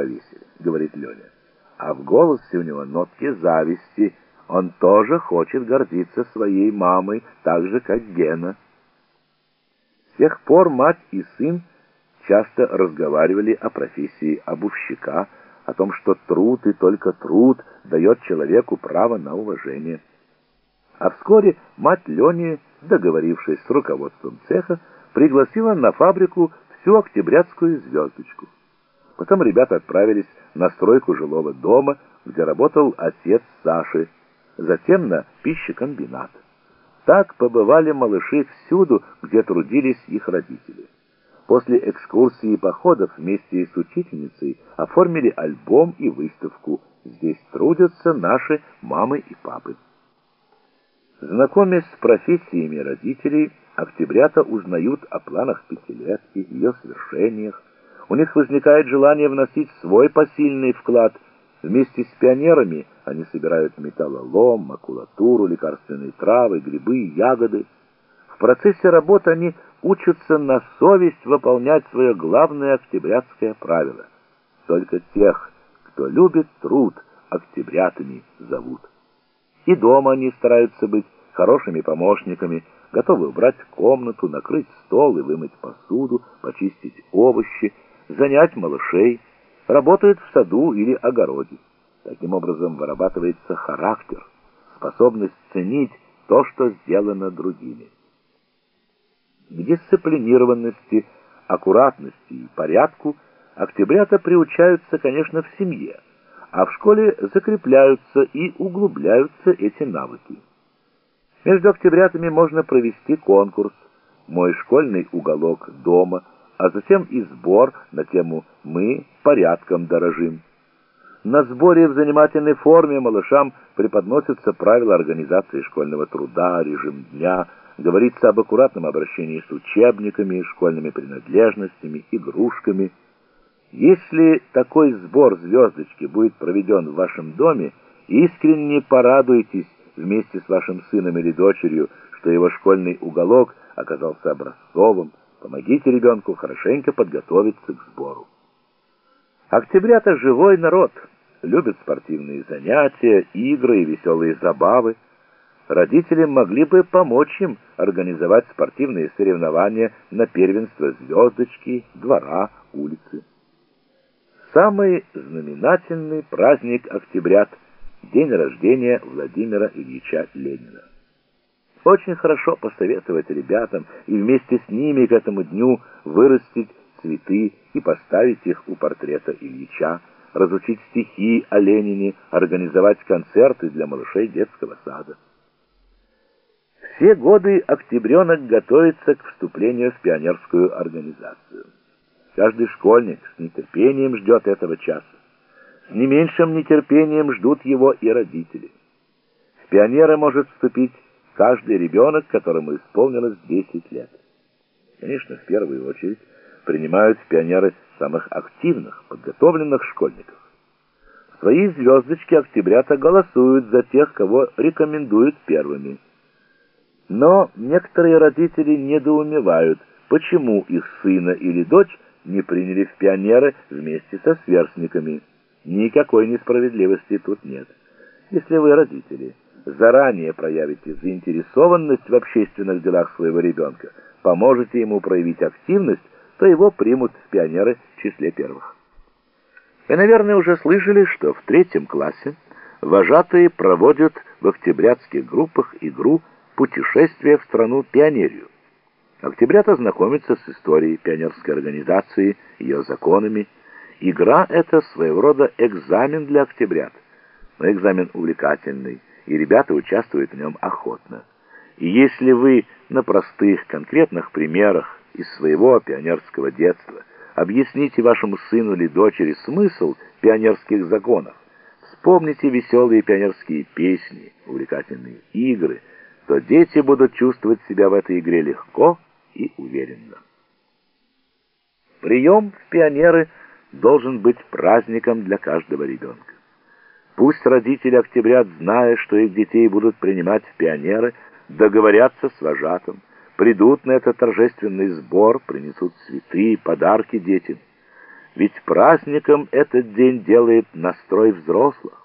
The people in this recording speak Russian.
повесили, говорит Леня. А в голосе у него нотки зависти. Он тоже хочет гордиться своей мамой, так же, как Гена. С тех пор мать и сын часто разговаривали о профессии обувщика, о том, что труд и только труд дает человеку право на уважение. А вскоре мать Лени, договорившись с руководством цеха, пригласила на фабрику всю октябрятскую звездочку. Потом ребята отправились на стройку жилого дома, где работал отец Саши, затем на пищекомбинат. Так побывали малыши всюду, где трудились их родители. После экскурсии и походов вместе с учительницей оформили альбом и выставку «Здесь трудятся наши мамы и папы». Знакомясь с профессиями родителей, октябрята узнают о планах пятилетки, ее свершениях. У них возникает желание вносить свой посильный вклад. Вместе с пионерами они собирают металлолом, макулатуру, лекарственные травы, грибы ягоды. В процессе работы они учатся на совесть выполнять свое главное октябрятское правило. Только тех, кто любит труд, октябрятами зовут. И дома они стараются быть хорошими помощниками, готовы убрать комнату, накрыть стол и вымыть посуду, почистить овощи, занять малышей, работают в саду или огороде. Таким образом вырабатывается характер, способность ценить то, что сделано другими. К дисциплинированности, аккуратности и порядку октябрята приучаются, конечно, в семье, а в школе закрепляются и углубляются эти навыки. Между октябрятами можно провести конкурс «Мой школьный уголок дома», а затем и сбор на тему «Мы порядком дорожим». На сборе в занимательной форме малышам преподносятся правила организации школьного труда, режим дня, говорится об аккуратном обращении с учебниками, школьными принадлежностями, игрушками. Если такой сбор звездочки будет проведен в вашем доме, искренне порадуйтесь вместе с вашим сыном или дочерью, что его школьный уголок оказался образцовым. Помогите ребенку хорошенько подготовиться к сбору. Октябрята живой народ, любят спортивные занятия, игры и веселые забавы. Родители могли бы помочь им организовать спортивные соревнования на первенство звездочки, двора, улицы. Самый знаменательный праздник октябрят – день рождения Владимира Ильича Ленина. Очень хорошо посоветовать ребятам и вместе с ними к этому дню вырастить цветы и поставить их у портрета Ильича, разучить стихи о Ленине, организовать концерты для малышей детского сада. Все годы октябренок готовится к вступлению в пионерскую организацию. Каждый школьник с нетерпением ждет этого часа. С не меньшим нетерпением ждут его и родители. В пионеры может вступить каждый ребенок, которому исполнилось 10 лет. Конечно, в первую очередь принимают пионеры самых активных, подготовленных школьников. Свои звездочки октябрята голосуют за тех, кого рекомендуют первыми. Но некоторые родители недоумевают, почему их сына или дочь не приняли в пионеры вместе со сверстниками. Никакой несправедливости тут нет. Если вы, родители, заранее проявите заинтересованность в общественных делах своего ребенка, поможете ему проявить активность, то его примут пионеры в числе первых. Вы, наверное, уже слышали, что в третьем классе вожатые проводят в октябрятских группах игру «Путешествие в страну пионерию». Октябрята знакомятся с историей пионерской организации, ее законами, Игра — это своего рода экзамен для октябрят. Но экзамен увлекательный, и ребята участвуют в нем охотно. И если вы на простых, конкретных примерах из своего пионерского детства объясните вашему сыну или дочери смысл пионерских законов, вспомните веселые пионерские песни, увлекательные игры, то дети будут чувствовать себя в этой игре легко и уверенно. Прием в пионеры – должен быть праздником для каждого ребенка. Пусть родители октябрят, зная, что их детей будут принимать в пионеры, договорятся с вожатым, придут на этот торжественный сбор, принесут цветы и подарки детям. Ведь праздником этот день делает настрой взрослых.